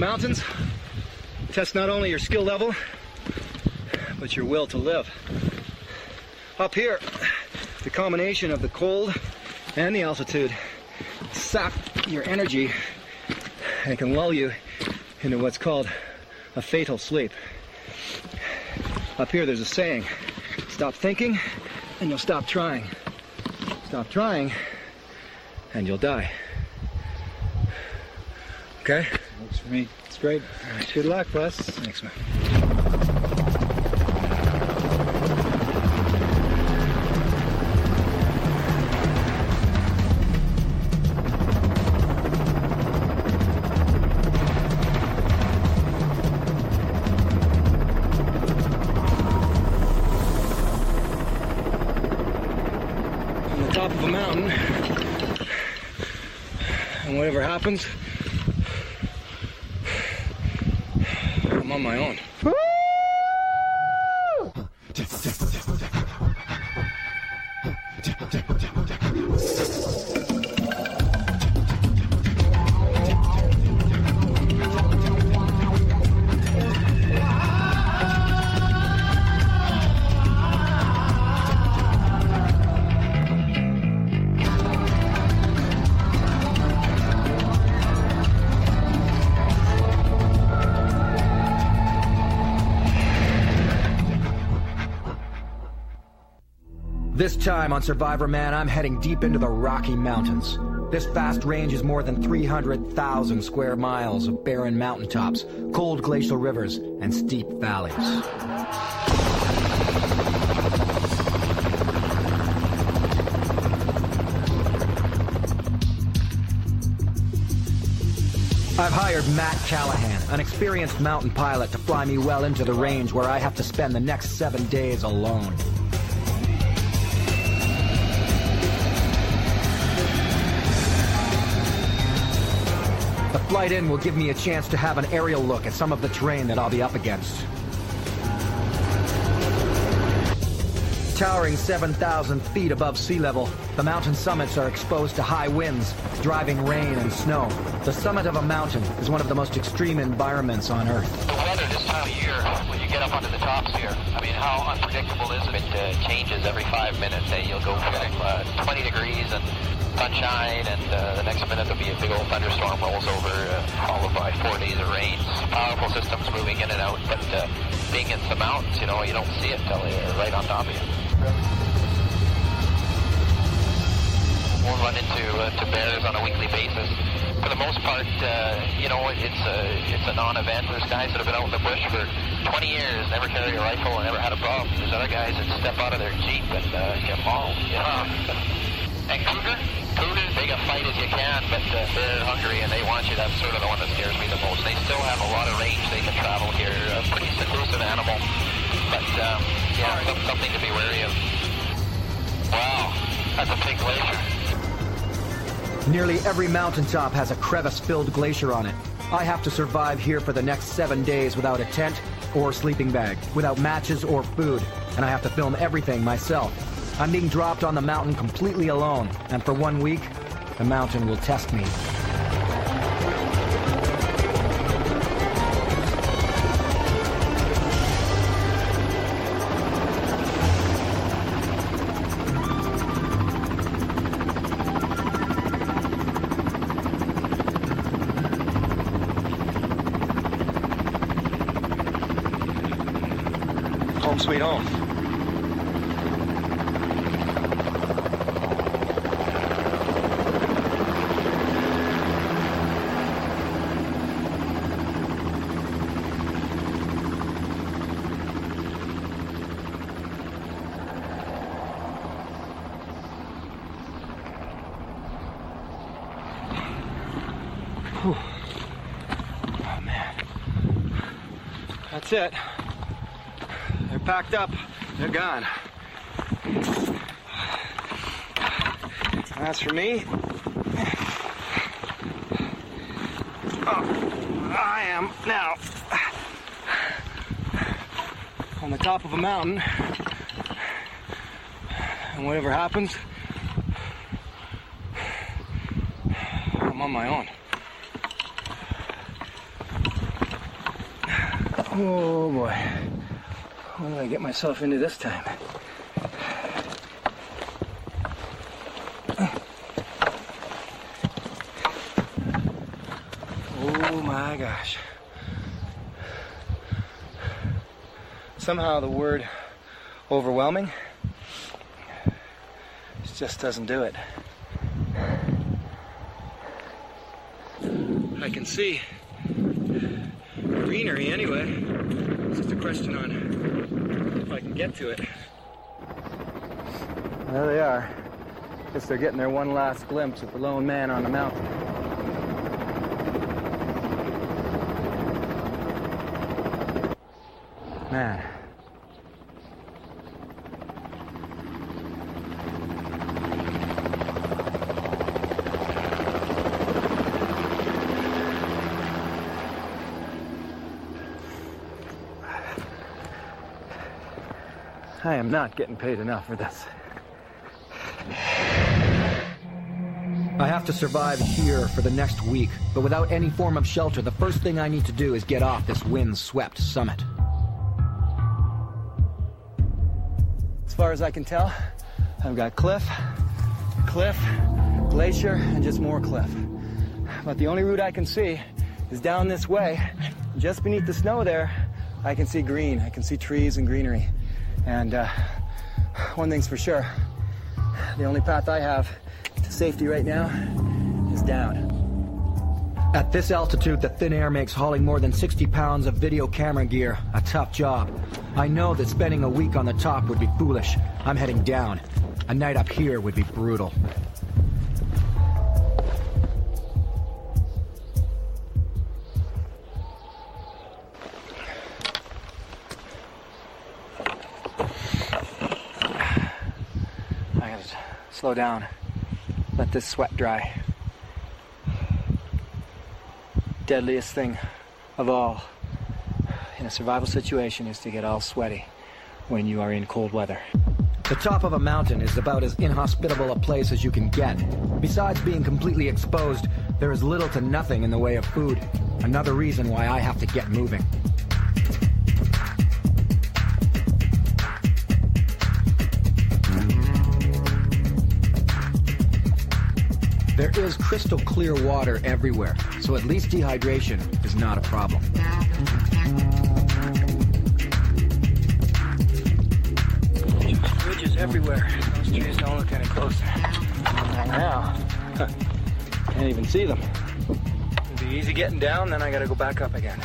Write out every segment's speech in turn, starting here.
mountains test not only your skill level, but your will to live. Up here, the combination of the cold and the altitude sap your energy and can lull you into what's called a fatal sleep. Up here, there's a saying stop thinking and you'll stop trying. Stop trying and you'll die. Okay? Me. It's great. Good luck, Les. Thanks, man. On the top of a mountain, and whatever happens, time on Survivorman, I'm heading deep into the Rocky Mountains. This vast range is more than 300,000 square miles of barren mountaintops, cold glacial rivers, and steep valleys. I've hired Matt Callahan, an experienced mountain pilot, to fly me well into the range where I have to spend the next seven days alone. Flight in will give me a chance to have an aerial look at some of the terrain that I'll be up against. Towering 7,000 feet above sea level, the mountain summits are exposed to high winds, driving rain and snow. The summit of a mountain is one of the most extreme environments on Earth. The weather this time of year, when you get up onto the tops here, I mean, how unpredictable is it? It uh, changes every five minutes. Hey, you'll go from uh, 20 degrees and sunshine, and uh, the next minute there'll be a big old thunderstorm rolls over, uh, followed by four days of rain. Powerful systems moving in and out, but uh, being in the mountains, you know, you don't see it till they're right on top of you. We'll run into uh, to bears on a weekly basis. For the most part, uh, you know, it's a it's a non-event. There's guys that have been out in the bush for 20 years, never carried a rifle, and never had a problem. There's other guys that step out of their jeep and uh, get mauled. You know. Cougar, cougars, they fight as you can, but uh, they're hungry and they want you. That's sort of the one that scares me the most. They still have a lot of range they can travel here. A pretty seclusive animal, but um, yeah, some, something to be wary of. Wow, that's a big glacier. Nearly every mountaintop has a crevice-filled glacier on it. I have to survive here for the next seven days without a tent or sleeping bag, without matches or food, and I have to film everything myself. I'm being dropped on the mountain completely alone, and for one week, the mountain will test me. That's it. They're packed up. They're gone. That's for me. Oh, I am now on the top of a mountain. And whatever happens, I'm on my own. Oh boy. I get myself into this time? Oh my gosh. Somehow the word overwhelming just doesn't do it. I can see greenery anyway. It's just a question on get to it. There they are. Guess they're getting their one last glimpse of the lone man on the mountain. Man. I am not getting paid enough for this. I have to survive here for the next week, but without any form of shelter, the first thing I need to do is get off this wind-swept summit. As far as I can tell, I've got cliff, cliff, glacier, and just more cliff. But the only route I can see is down this way. Just beneath the snow there, I can see green. I can see trees and greenery. And uh, one thing's for sure, the only path I have to safety right now is down. At this altitude, the thin air makes hauling more than 60 pounds of video camera gear a tough job. I know that spending a week on the top would be foolish. I'm heading down. A night up here would be brutal. Slow down. Let this sweat dry. Deadliest thing of all in a survival situation is to get all sweaty when you are in cold weather. The top of a mountain is about as inhospitable a place as you can get. Besides being completely exposed, there is little to nothing in the way of food. Another reason why I have to get moving. There is crystal clear water everywhere, so at least dehydration is not a problem. Ridges everywhere. Those trees don't look any closer. Now, can't even see them. It'll be easy getting down, then I gotta go back up again.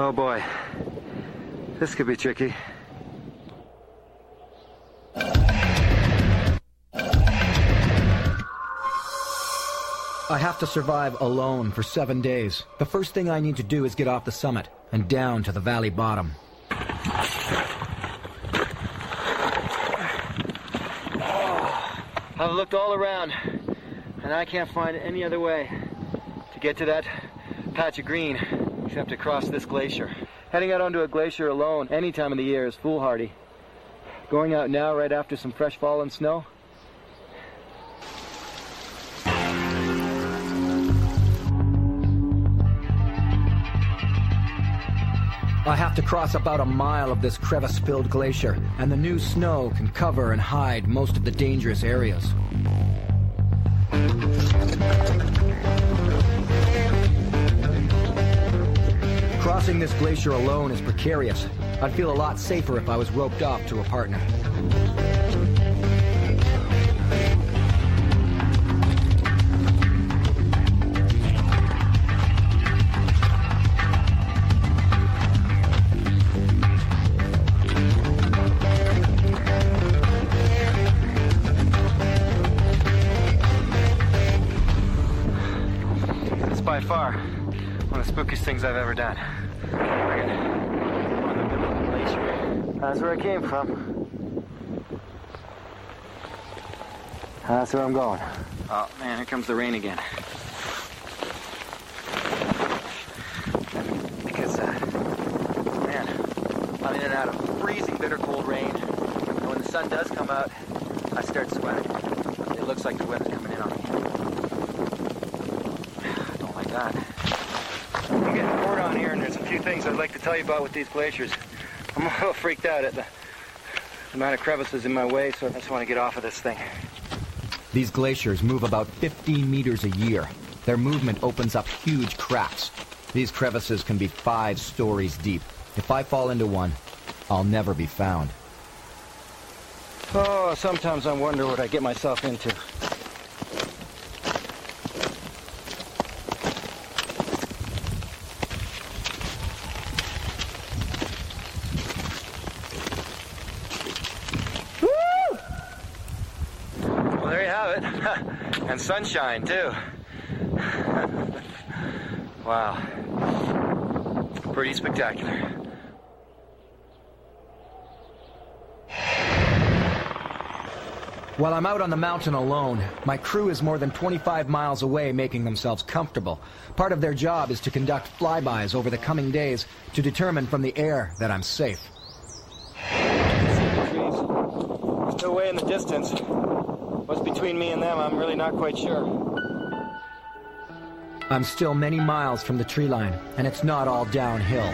Oh boy, this could be tricky. I have to survive alone for seven days. The first thing I need to do is get off the summit and down to the valley bottom. I've looked all around, and I can't find any other way to get to that patch of green except to cross this glacier. Heading out onto a glacier alone any time of the year is foolhardy. Going out now, right after some fresh fallen snow, I have to cross about a mile of this crevice-filled glacier, and the new snow can cover and hide most of the dangerous areas. Crossing this glacier alone is precarious. I'd feel a lot safer if I was roped off to a partner. it's by far one of the spookiest things I've ever done. Friggin' on the middle of the glacier. That's where I came from. That's where I'm going. Oh man, here comes the rain again. Because, uh, man, I'm in and out of freezing bitter cold rain. And when the sun does come out, I start sweating. It looks like the weather's coming in on me. I don't like that. I'm getting bored on here, and there's a few things I'd like to tell you about with these glaciers. I'm a little freaked out at the amount of crevices in my way, so I just want to get off of this thing. These glaciers move about 15 meters a year. Their movement opens up huge cracks. These crevices can be five stories deep. If I fall into one, I'll never be found. Oh, sometimes I wonder what I get myself into. Woo! Well, there you have it. and sunshine, too. wow. Pretty spectacular. While I'm out on the mountain alone, my crew is more than 25 miles away making themselves comfortable. Part of their job is to conduct flybys over the coming days to determine from the air that I'm safe. Still way in the distance. What's between me and them, I'm really not quite sure. I'm still many miles from the tree line, and it's not all downhill.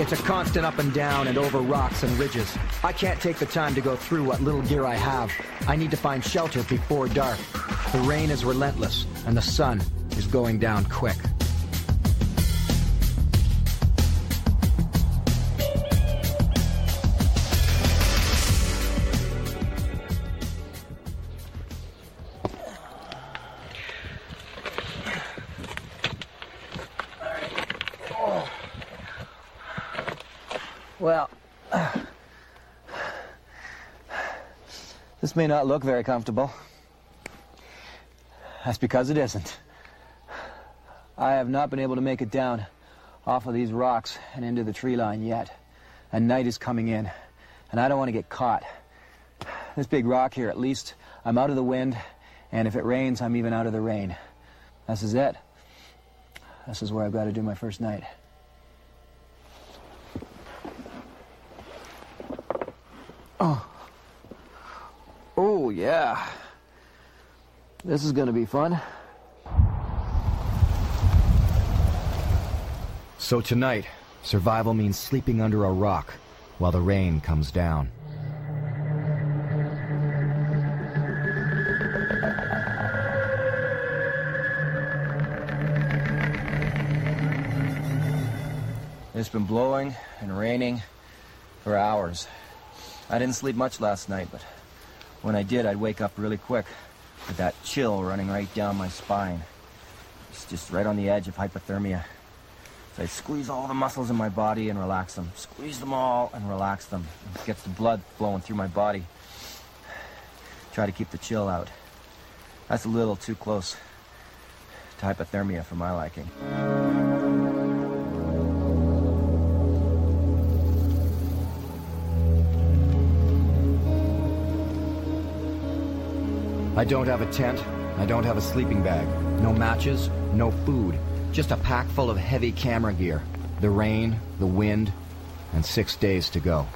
It's a constant up and down and over rocks and ridges. I can't take the time to go through what little gear I have. I need to find shelter before dark. The rain is relentless, and the sun is going down quick. This may not look very comfortable. That's because it isn't. I have not been able to make it down off of these rocks and into the tree line yet. And night is coming in, and I don't want to get caught. This big rock here, at least I'm out of the wind, and if it rains, I'm even out of the rain. This is it. This is where I've got to do my first night. Oh, yeah. This is gonna be fun. So tonight, survival means sleeping under a rock while the rain comes down. It's been blowing and raining for hours. I didn't sleep much last night, but when I did, I'd wake up really quick with that chill running right down my spine. It's just right on the edge of hypothermia. So I squeeze all the muscles in my body and relax them. Squeeze them all and relax them. It gets the blood flowing through my body. Try to keep the chill out. That's a little too close to hypothermia for my liking. I don't have a tent. I don't have a sleeping bag. No matches, no food. Just a pack full of heavy camera gear. The rain, the wind, and six days to go.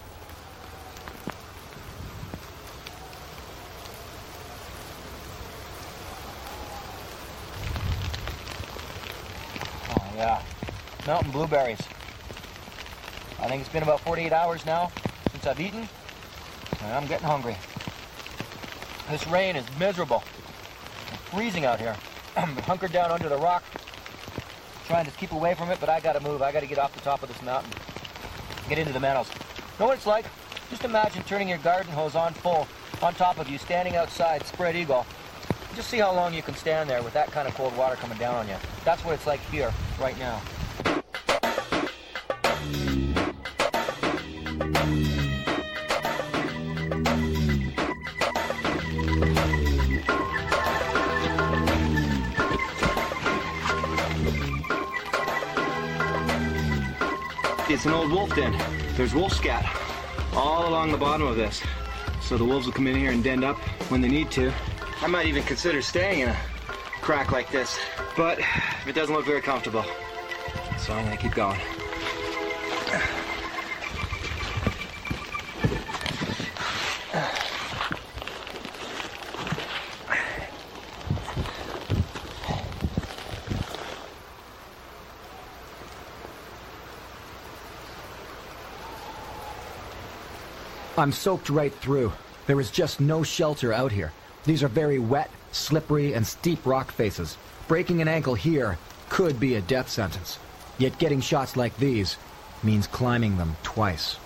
Oh, yeah. Mountain blueberries. I think it's been about 48 hours now since I've eaten, and I'm getting hungry. This rain is miserable. I'm freezing out here. I'm hunkered down under the rock, trying to keep away from it, but I gotta move. I gotta get off the top of this mountain, get into the meadows. Know what it's like? Just imagine turning your garden hose on full, on top of you, standing outside, spread eagle. Just see how long you can stand there with that kind of cold water coming down on you. That's what it's like here, right now. It's an old wolf den. There's wolf scat all along the bottom of this. So the wolves will come in here and den up when they need to. I might even consider staying in a crack like this, but it doesn't look very comfortable. So I'm gonna keep going. I'm soaked right through. There is just no shelter out here. These are very wet, slippery, and steep rock faces. Breaking an ankle here could be a death sentence. Yet getting shots like these means climbing them twice.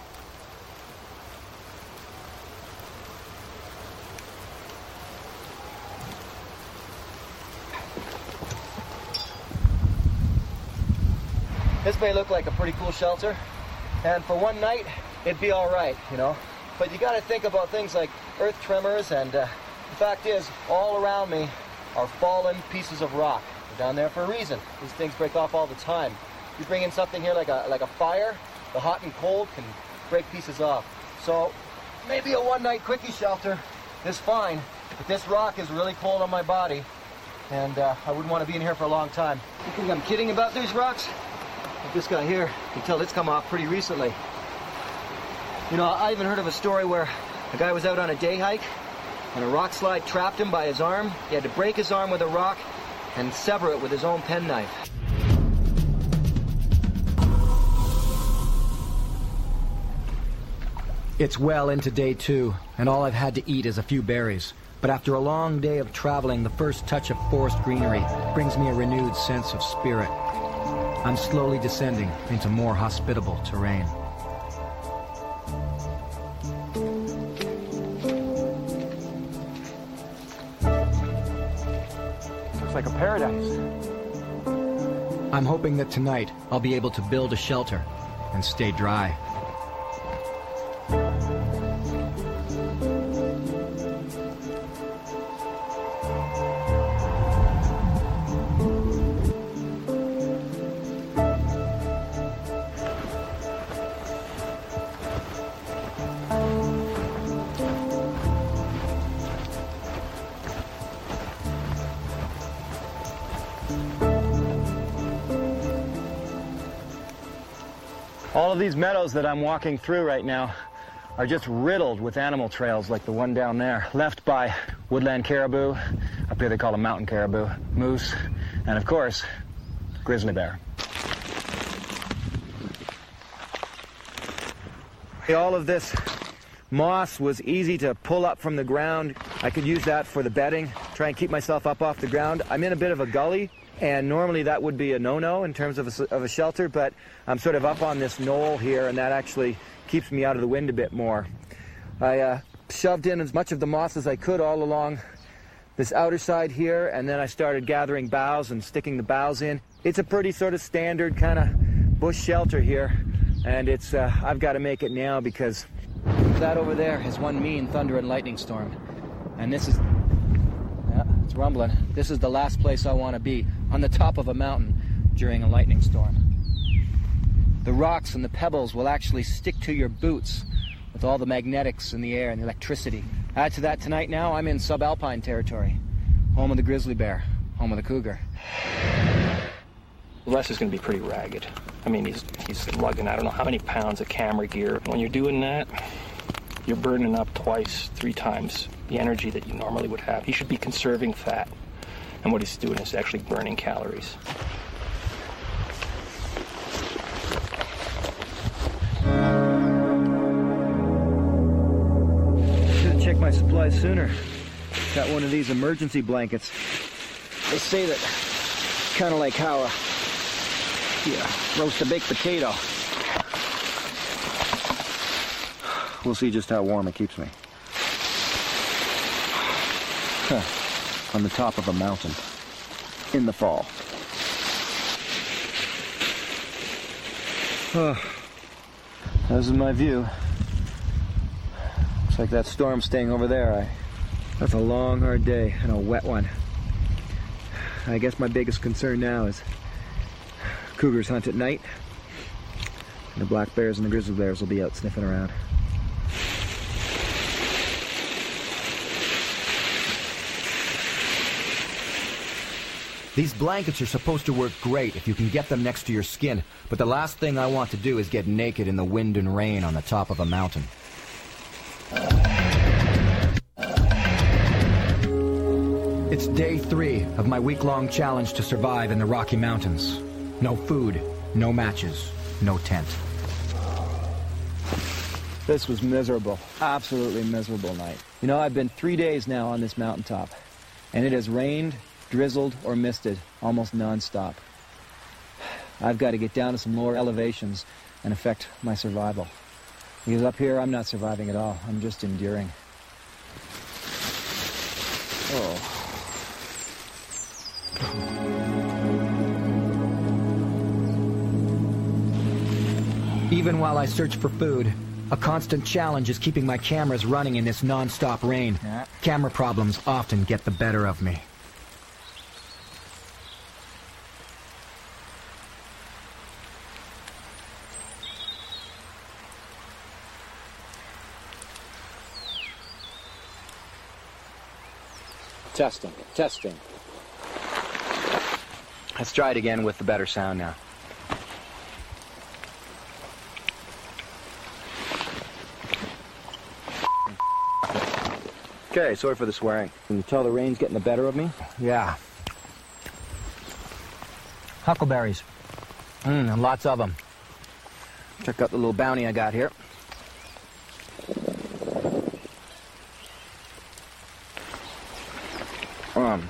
This may look like a pretty cool shelter, and for one night, it'd be all right, you know. But you got to think about things like earth tremors, and uh, the fact is, all around me are fallen pieces of rock. They're down there for a reason. These things break off all the time. You bring in something here like a like a fire, the hot and cold can break pieces off. So maybe a one-night quickie shelter is fine, but this rock is really cold on my body, and uh, I wouldn't want to be in here for a long time. You think I'm kidding about these rocks? This guy here, you can tell it's come off pretty recently. You know, I even heard of a story where a guy was out on a day hike and a rock slide trapped him by his arm. He had to break his arm with a rock and sever it with his own penknife. It's well into day two, and all I've had to eat is a few berries. But after a long day of traveling, the first touch of forest greenery brings me a renewed sense of spirit. I'm slowly descending into more hospitable terrain. Like a paradise. I'm hoping that tonight I'll be able to build a shelter and stay dry. All of these meadows that I'm walking through right now are just riddled with animal trails like the one down there, left by woodland caribou, up here they call them mountain caribou, moose, and of course, grizzly bear. All of this moss was easy to pull up from the ground. I could use that for the bedding, try and keep myself up off the ground. I'm in a bit of a gully, and normally that would be a no-no in terms of a, of a shelter, but I'm sort of up on this knoll here, and that actually keeps me out of the wind a bit more. I uh, shoved in as much of the moss as I could all along this outer side here, and then I started gathering boughs and sticking the boughs in. It's a pretty sort of standard kind of bush shelter here, and it's uh, I've got to make it now because that over there is one mean thunder and lightning storm, and this is it's rumbling. This is the last place I want to be, on the top of a mountain during a lightning storm. The rocks and the pebbles will actually stick to your boots with all the magnetics in the air and the electricity. Add to that tonight now, I'm in subalpine territory, home of the grizzly bear, home of the cougar. Les is going to be pretty ragged. I mean, he's he's lugging I don't know how many pounds of camera gear. When you're doing that, you're burning up twice, three times the energy that you normally would have. He should be conserving fat, and what he's doing is actually burning calories. Should checked my supplies sooner. Got one of these emergency blankets. They say that kind of like how uh, yeah, roast a baked potato. We'll see just how warm it keeps me. Huh. On the top of a mountain in the fall. Oh, this is my view. Looks like that storm's staying over there. I, that's a long, hard day and a wet one. I guess my biggest concern now is cougars hunt at night. The black bears and the grizzly bears will be out sniffing around. These blankets are supposed to work great if you can get them next to your skin, but the last thing I want to do is get naked in the wind and rain on the top of a mountain. It's day three of my week-long challenge to survive in the Rocky Mountains. No food, no matches, no tent. This was miserable. Absolutely miserable night. You know, I've been three days now on this mountaintop, and it has rained, drizzled, or misted almost nonstop. I've got to get down to some lower elevations and affect my survival. Because up here, I'm not surviving at all. I'm just enduring. Oh. Even while I search for food, a constant challenge is keeping my cameras running in this non-stop rain. Camera problems often get the better of me. Testing, testing. Let's try it again with the better sound now. Okay, sorry for the swearing. Can you tell the rain's getting the better of me? Yeah. Huckleberries. Mmm, and lots of them. Check out the little bounty I got here. Um,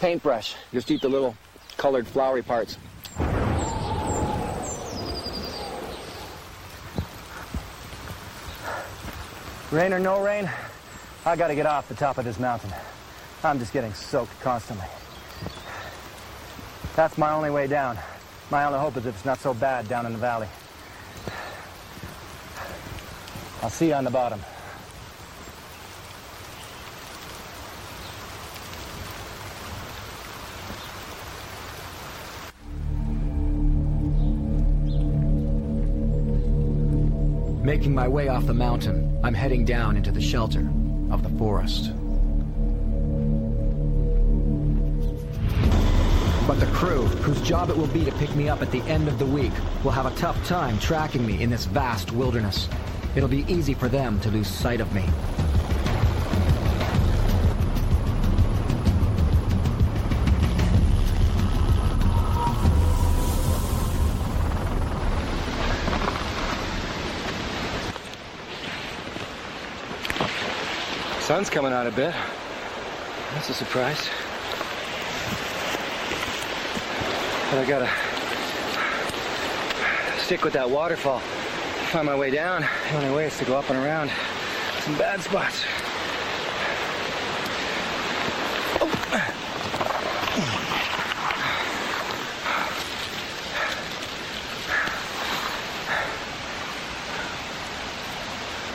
paintbrush. Just eat the little colored flowery parts. Rain or no rain, I gotta get off the top of this mountain. I'm just getting soaked constantly. That's my only way down. My only hope is if it's not so bad down in the valley. I'll see you on the bottom. Making my way off the mountain, I'm heading down into the shelter of the forest. But the crew, whose job it will be to pick me up at the end of the week, will have a tough time tracking me in this vast wilderness. It'll be easy for them to lose sight of me. Sun's coming out a bit. That's a surprise. But I gotta stick with that waterfall. Find my way down. The only way is to go up and around some bad spots.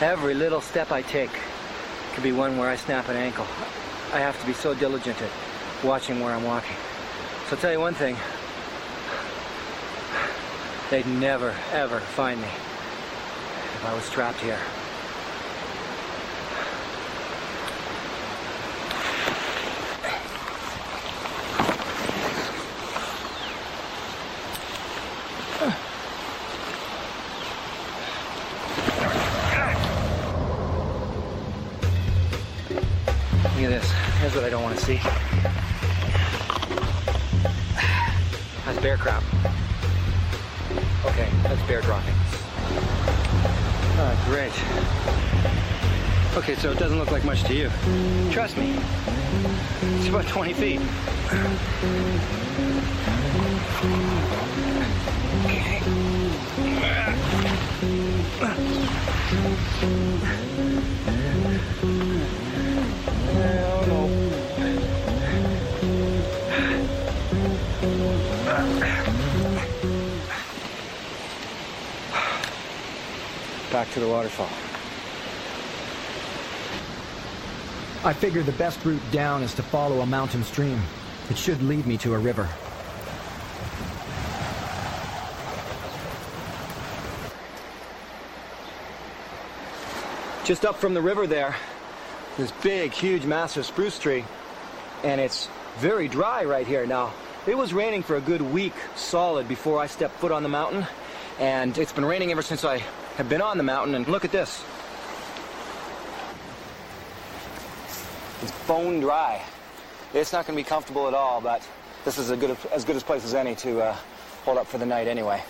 Every little step I take could be one where I snap an ankle. I have to be so diligent at watching where I'm walking. So I'll tell you one thing. They'd never, ever find me if I was trapped here. Much to you. Trust me. It's about 20 feet. No. Back to the waterfall. I figure the best route down is to follow a mountain stream. It should lead me to a river. Just up from the river there, this big, huge, massive spruce tree, and it's very dry right here now. It was raining for a good week solid before I stepped foot on the mountain, and it's been raining ever since I have been on the mountain, and look at this. It's bone dry. It's not going to be comfortable at all, but this is a good, as good a place as any to uh, hold up for the night anyway.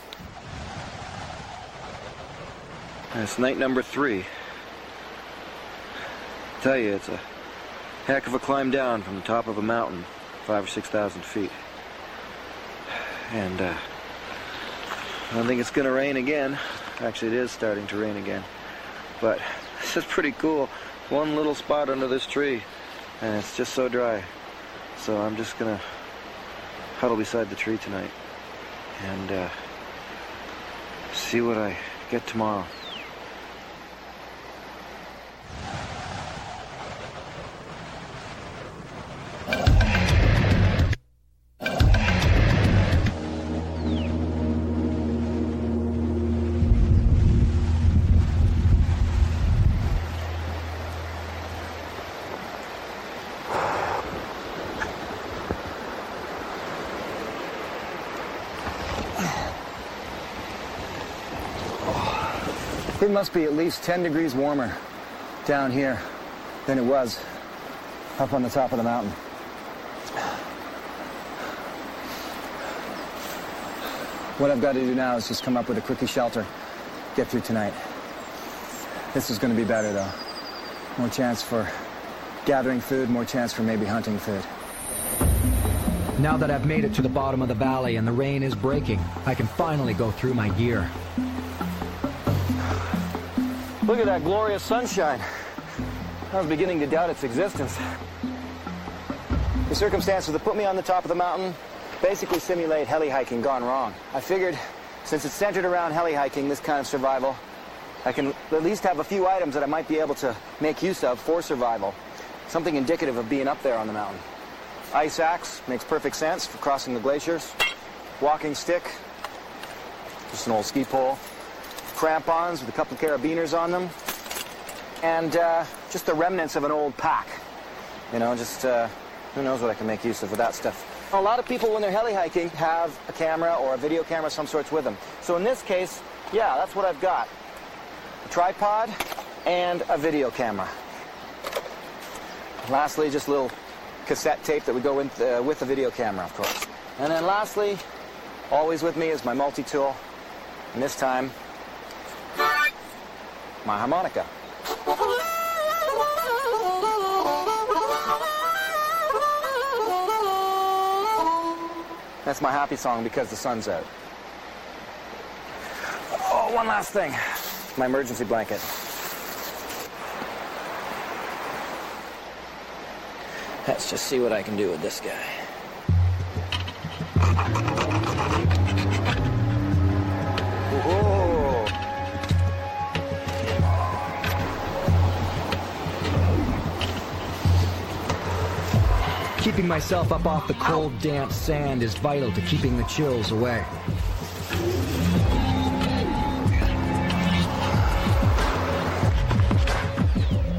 And it's night number three. tell you, it's a heck of a climb down from the top of a mountain, five or six thousand feet. And uh, I don't think it's going to rain again. Actually, it is starting to rain again. But this is pretty cool. One little spot under this tree, and it's just so dry. So I'm just to huddle beside the tree tonight and uh, see what I get tomorrow. It must be at least 10 degrees warmer down here than it was up on the top of the mountain. What I've got to do now is just come up with a quickie shelter, get through tonight. This is going to be better though. More chance for gathering food, more chance for maybe hunting food. Now that I've made it to the bottom of the valley and the rain is breaking, I can finally go through my gear. Look at that glorious sunshine. I was beginning to doubt its existence. The circumstances that put me on the top of the mountain basically simulate heli hiking gone wrong. I figured since it's centered around heli hiking, this kind of survival, I can at least have a few items that I might be able to make use of for survival. Something indicative of being up there on the mountain. Ice axe makes perfect sense for crossing the glaciers. Walking stick, just an old ski pole crampons with a couple of carabiners on them, and uh, just the remnants of an old pack. You know, just uh, who knows what I can make use of with that stuff. A lot of people, when they're heli hiking, have a camera or a video camera of some sorts with them. So in this case, yeah, that's what I've got. A tripod and a video camera. Lastly, just a little cassette tape that would go in, uh, with the video camera, of course. And then lastly, always with me is my multi-tool. And this time, my harmonica. That's my happy song because the sun's out. Oh, one last thing. My emergency blanket. Let's just see what I can do with this guy. Keeping myself up off the cold, damp sand is vital to keeping the chills away.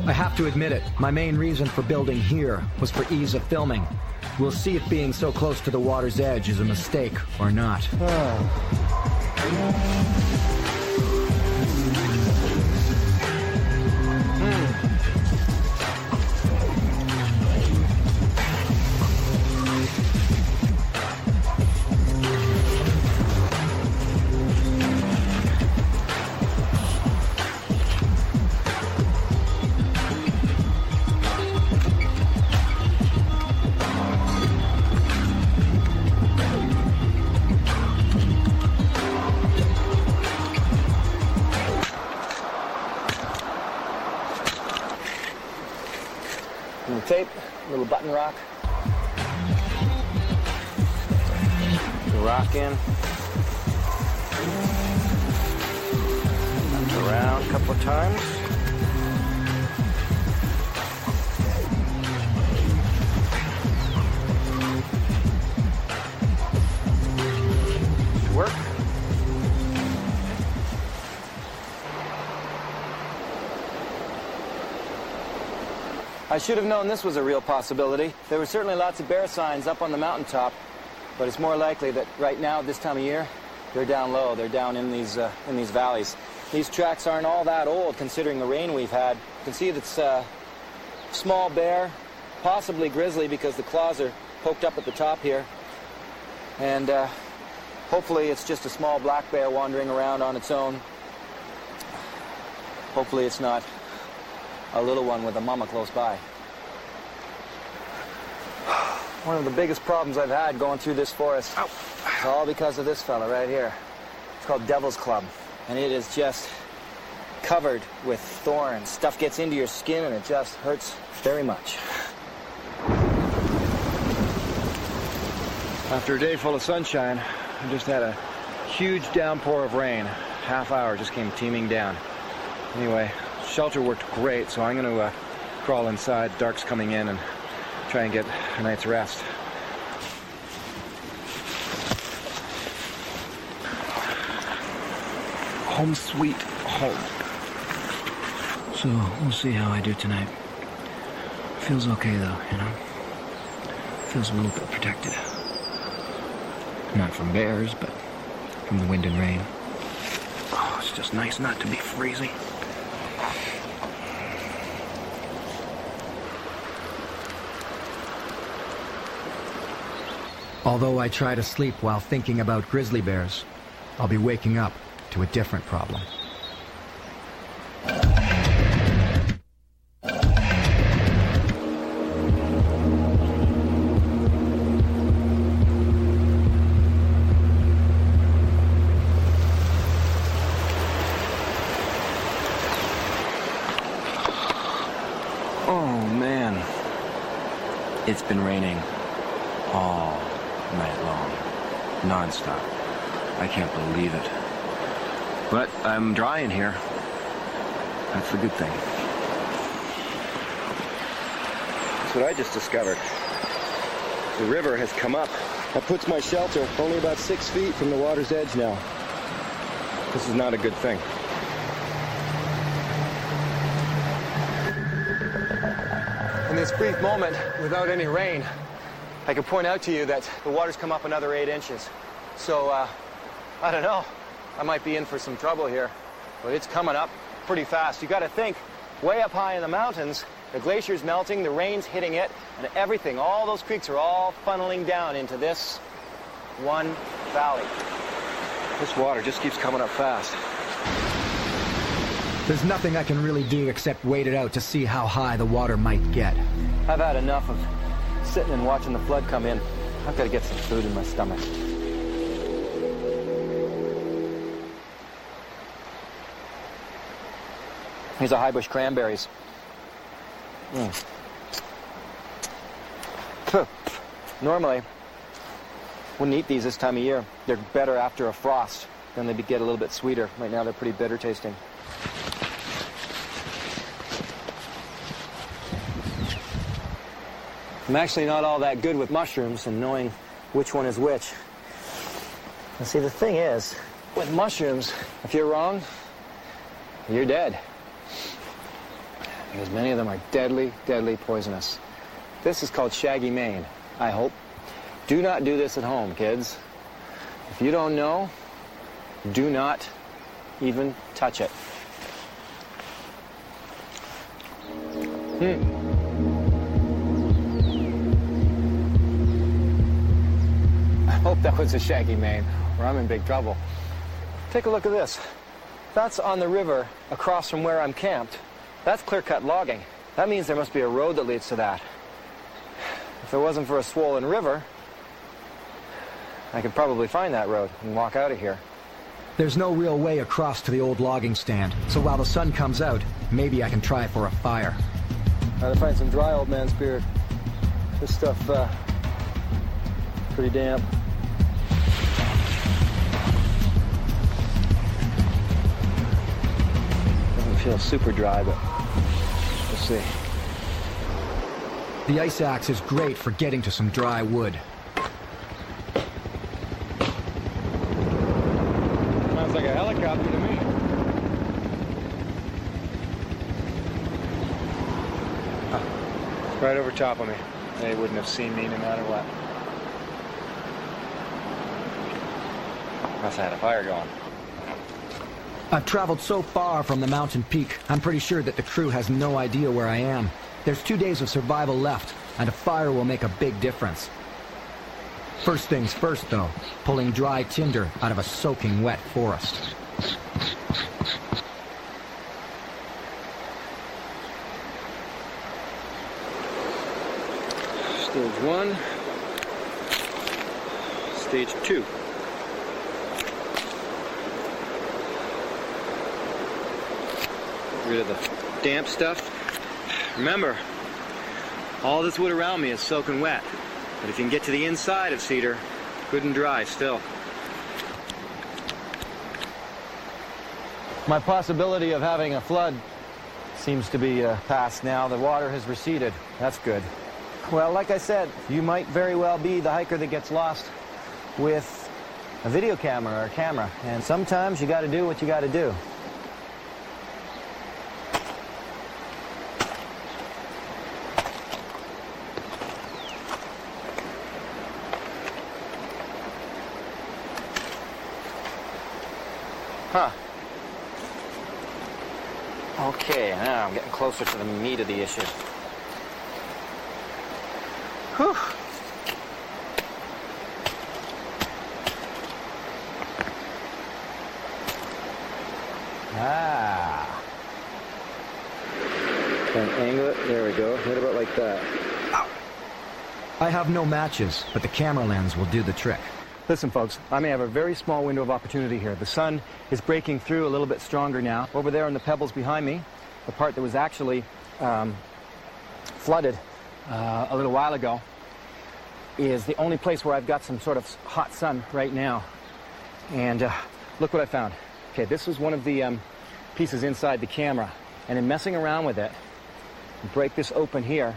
I have to admit it, my main reason for building here was for ease of filming. We'll see if being so close to the water's edge is a mistake or not. I should have known this was a real possibility. There were certainly lots of bear signs up on the mountaintop, but it's more likely that right now, this time of year, they're down low. They're down in these uh, in these valleys. These tracks aren't all that old, considering the rain we've had. You can see that's uh, small bear, possibly grizzly, because the claws are poked up at the top here, and uh, hopefully it's just a small black bear wandering around on its own. Hopefully it's not a little one with a mama close by. One of the biggest problems I've had going through this forest is all because of this fella right here. It's called Devil's Club, and it is just covered with thorns. Stuff gets into your skin and it just hurts very much. After a day full of sunshine, I just had a huge downpour of rain. Half hour just came teeming down. Anyway, shelter worked great, so I'm going to uh, crawl inside. Dark's coming in and try and get a night's rest. Home sweet home. So, we'll see how I do tonight. Feels okay though, you know? Feels a little bit protected. Not from bears, but from the wind and rain. Oh, it's just nice not to be freezing. Although I try to sleep while thinking about grizzly bears, I'll be waking up to a different problem. Oh man, it's been raining all night long, nonstop. I can't believe it. But I'm dry in here. That's the good thing. That's what I just discovered. The river has come up. That puts my shelter only about six feet from the water's edge now. This is not a good thing. In this brief moment, without any rain, I can point out to you that the water's come up another eight inches. So, uh, I don't know. I might be in for some trouble here, but it's coming up pretty fast. You got to think, way up high in the mountains, the glacier's melting, the rain's hitting it, and everything, all those creeks are all funneling down into this one valley. This water just keeps coming up fast. There's nothing I can really do except wait it out to see how high the water might get. I've had enough of sitting and watching the flood come in. I've got to get some food in my stomach. These are high bush cranberries. Mm. Normally, wouldn't eat these this time of year. They're better after a frost. Then they get a little bit sweeter. Right now, they're pretty bitter tasting. I'm actually not all that good with mushrooms and knowing which one is which. And see, the thing is, with mushrooms, if you're wrong, you're dead. Because many of them are deadly, deadly poisonous. This is called shaggy mane, I hope. Do not do this at home, kids. If you don't know, do not even touch it. Hmm. Hope that was a shaggy mane, or I'm in big trouble. Take a look at this. That's on the river across from where I'm camped. That's clear-cut logging. That means there must be a road that leads to that. If it wasn't for a swollen river, I could probably find that road and walk out of here. There's no real way across to the old logging stand, so while the sun comes out, maybe I can try for a fire. Gotta find some dry old man's beard. This stuff, uh, pretty damp. Feel super dry, but we'll see. The ice axe is great for getting to some dry wood. Sounds like a helicopter to me. Right over top of me. They wouldn't have seen me no matter what. Must have had a fire going. I've traveled so far from the mountain peak, I'm pretty sure that the crew has no idea where I am. There's two days of survival left, and a fire will make a big difference. First things first, though, pulling dry tinder out of a soaking wet forest. Stage one, stage two. Rid of the damp stuff. Remember, all this wood around me is soaking wet. But if you can get to the inside of cedar, good and dry still. My possibility of having a flood seems to be uh, past now. The water has receded. That's good. Well, like I said, you might very well be the hiker that gets lost with a video camera or a camera. And sometimes you got to do what you got to do. Huh. Okay, now I'm getting closer to the meat of the issue. Whew. Ah. Then angle it. There we go. Hit about like that. I have no matches, but the camera lens will do the trick. Listen, folks, I may have a very small window of opportunity here. The sun is breaking through a little bit stronger now. Over there in the pebbles behind me, the part that was actually um, flooded uh, a little while ago, is the only place where I've got some sort of hot sun right now. And uh, look what I found. Okay, this was one of the um, pieces inside the camera. And in messing around with it, break this open here.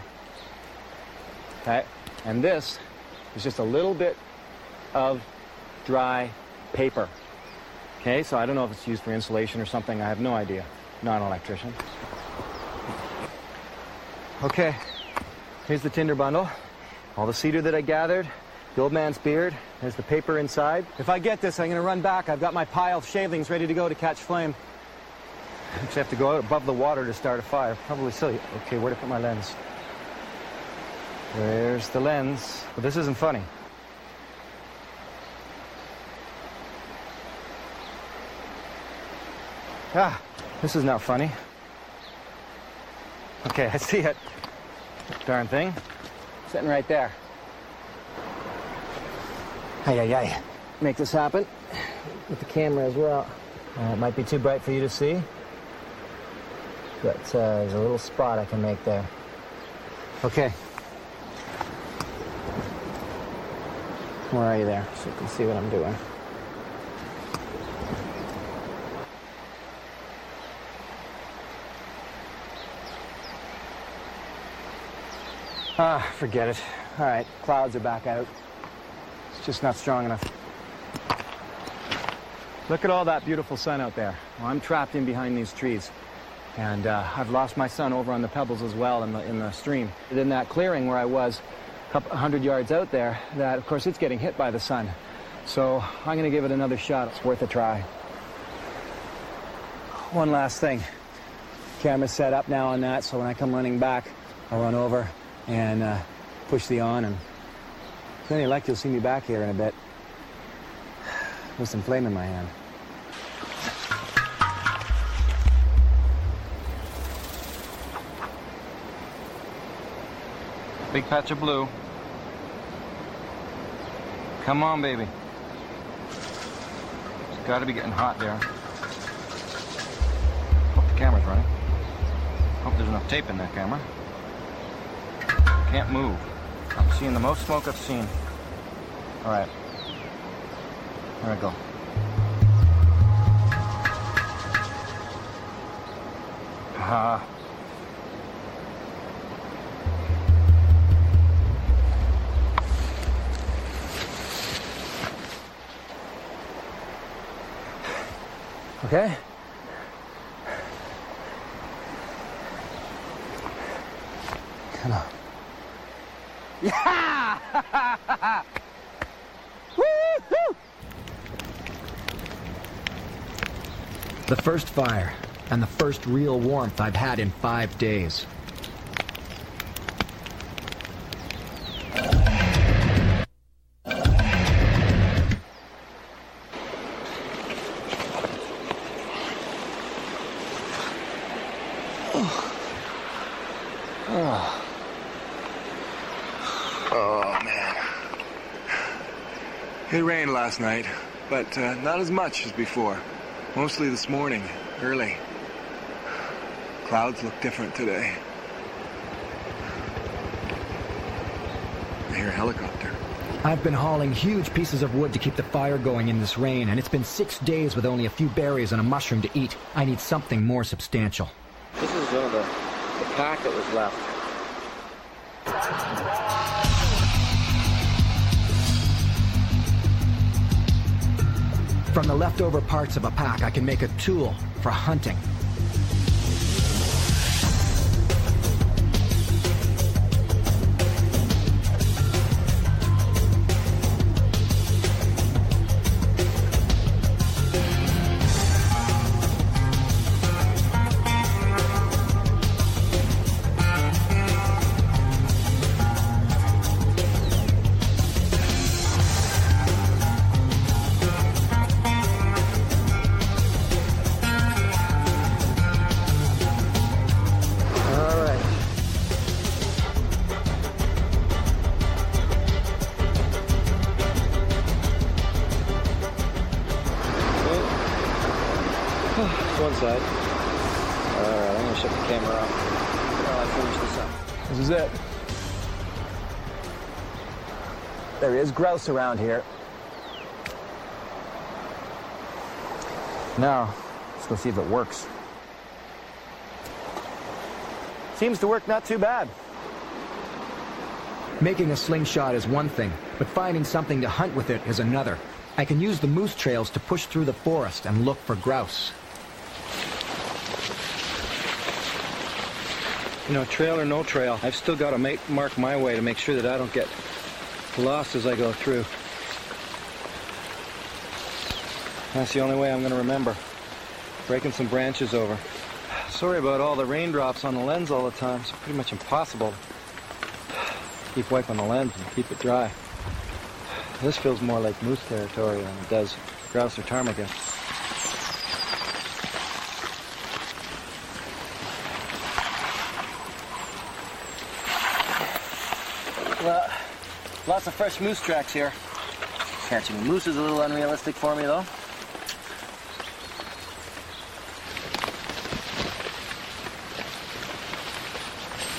Okay, and this is just a little bit of dry paper. Okay, so I don't know if it's used for insulation or something. I have no idea. Not an electrician. Okay, here's the tinder bundle. All the cedar that I gathered, the old man's beard, there's the paper inside. If I get this, I'm gonna run back. I've got my pile of shavings ready to go to catch flame. I just have to go out above the water to start a fire. Probably silly. Okay, where to put my lens? There's the lens. But this isn't funny. Ah, this is not funny. Okay, I see it. Darn thing. Sitting right there. Hey, ay, ay. Make this happen with the camera as well. Uh, it might be too bright for you to see, but uh, there's a little spot I can make there. Okay. Where are you there? So you can see what I'm doing. Ah, forget it. All right, clouds are back out. It's just not strong enough. Look at all that beautiful sun out there. Well, I'm trapped in behind these trees. And uh, I've lost my sun over on the pebbles as well in the, in the stream. In that clearing where I was, a couple hundred yards out there, that of course it's getting hit by the sun. So I'm gonna give it another shot. It's worth a try. One last thing. Camera's set up now on that, so when I come running back, I'll run over and uh, push the on. And if any luck, you'll see me back here in a bit with some flame in my hand. Big patch of blue. Come on, baby. It's got to be getting hot there. Hope the camera's running. Hope there's enough tape in that camera. Can't move. I'm seeing the most smoke I've seen. All right. There I go. Ah. Okay? Come on. Yeah! Woo-hoo! The first fire, and the first real warmth I've had in five days. Oh. It rained last night, but uh, not as much as before. Mostly this morning, early. Clouds look different today. I hear a helicopter. I've been hauling huge pieces of wood to keep the fire going in this rain, and it's been six days with only a few berries and a mushroom to eat. I need something more substantial. This is one of the, the pack that was left. From the leftover parts of a pack, I can make a tool for hunting. There is grouse around here. Now, let's go see if it works. Seems to work not too bad. Making a slingshot is one thing, but finding something to hunt with it is another. I can use the moose trails to push through the forest and look for grouse. You know, trail or no trail, I've still got to make, mark my way to make sure that I don't get lost as I go through. That's the only way I'm going to remember. Breaking some branches over. Sorry about all the raindrops on the lens all the time. It's pretty much impossible. To keep wiping the lens and keep it dry. This feels more like moose territory than it does grouse or ptarmigan. Well, lots of fresh moose tracks here. Catching a moose is a little unrealistic for me, though.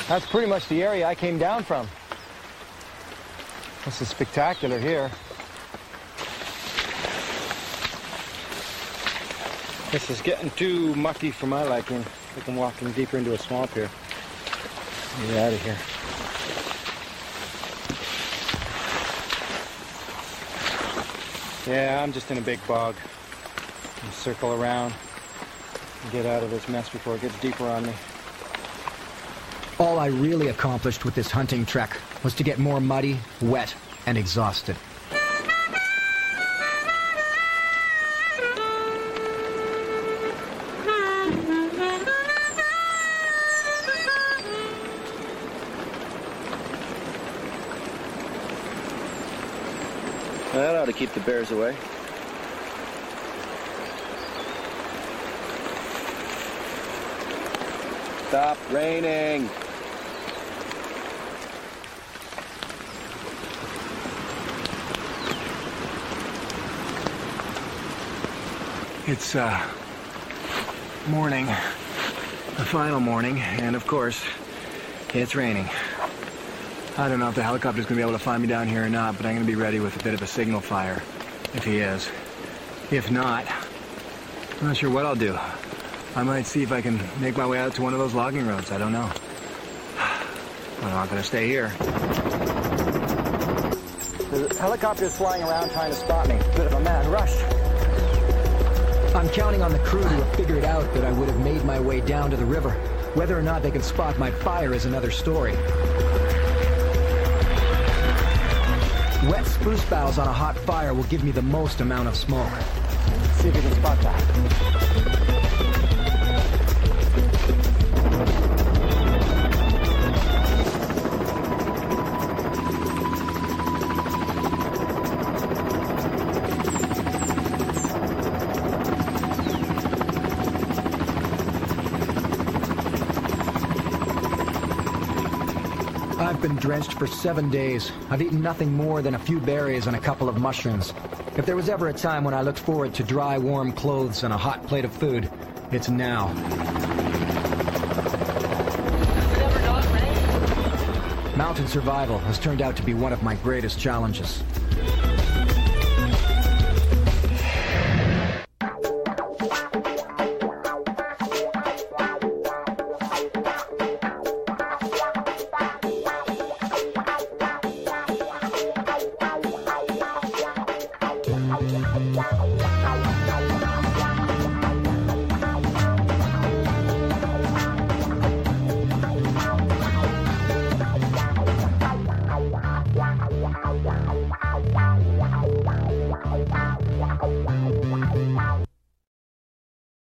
That's pretty much the area I came down from. This is spectacular here. This is getting too mucky for my liking. I think I'm walking deeper into a swamp here. Get out of here. Yeah, I'm just in a big bog. I'll circle around and get out of this mess before it gets deeper on me. All I really accomplished with this hunting trek was to get more muddy, wet, and exhausted. Keep the bears away. Stop raining. It's, uh, morning. The final morning, and of course, it's raining. I don't know if the helicopter's gonna be able to find me down here or not, but I'm gonna be ready with a bit of a signal fire, if he is. If not, I'm not sure what I'll do. I might see if I can make my way out to one of those logging roads. I don't know. I'm not gonna stay here. The helicopter's flying around trying to spot me. Bit of a mad rush. I'm counting on the crew to have figured out that I would have made my way down to the river. Whether or not they can spot my fire is another story. Wet spruce boughs on a hot fire will give me the most amount of smoke. See if you can spot that. I've been drenched for seven days. I've eaten nothing more than a few berries and a couple of mushrooms. If there was ever a time when I looked forward to dry, warm clothes and a hot plate of food, it's now. Mountain survival has turned out to be one of my greatest challenges.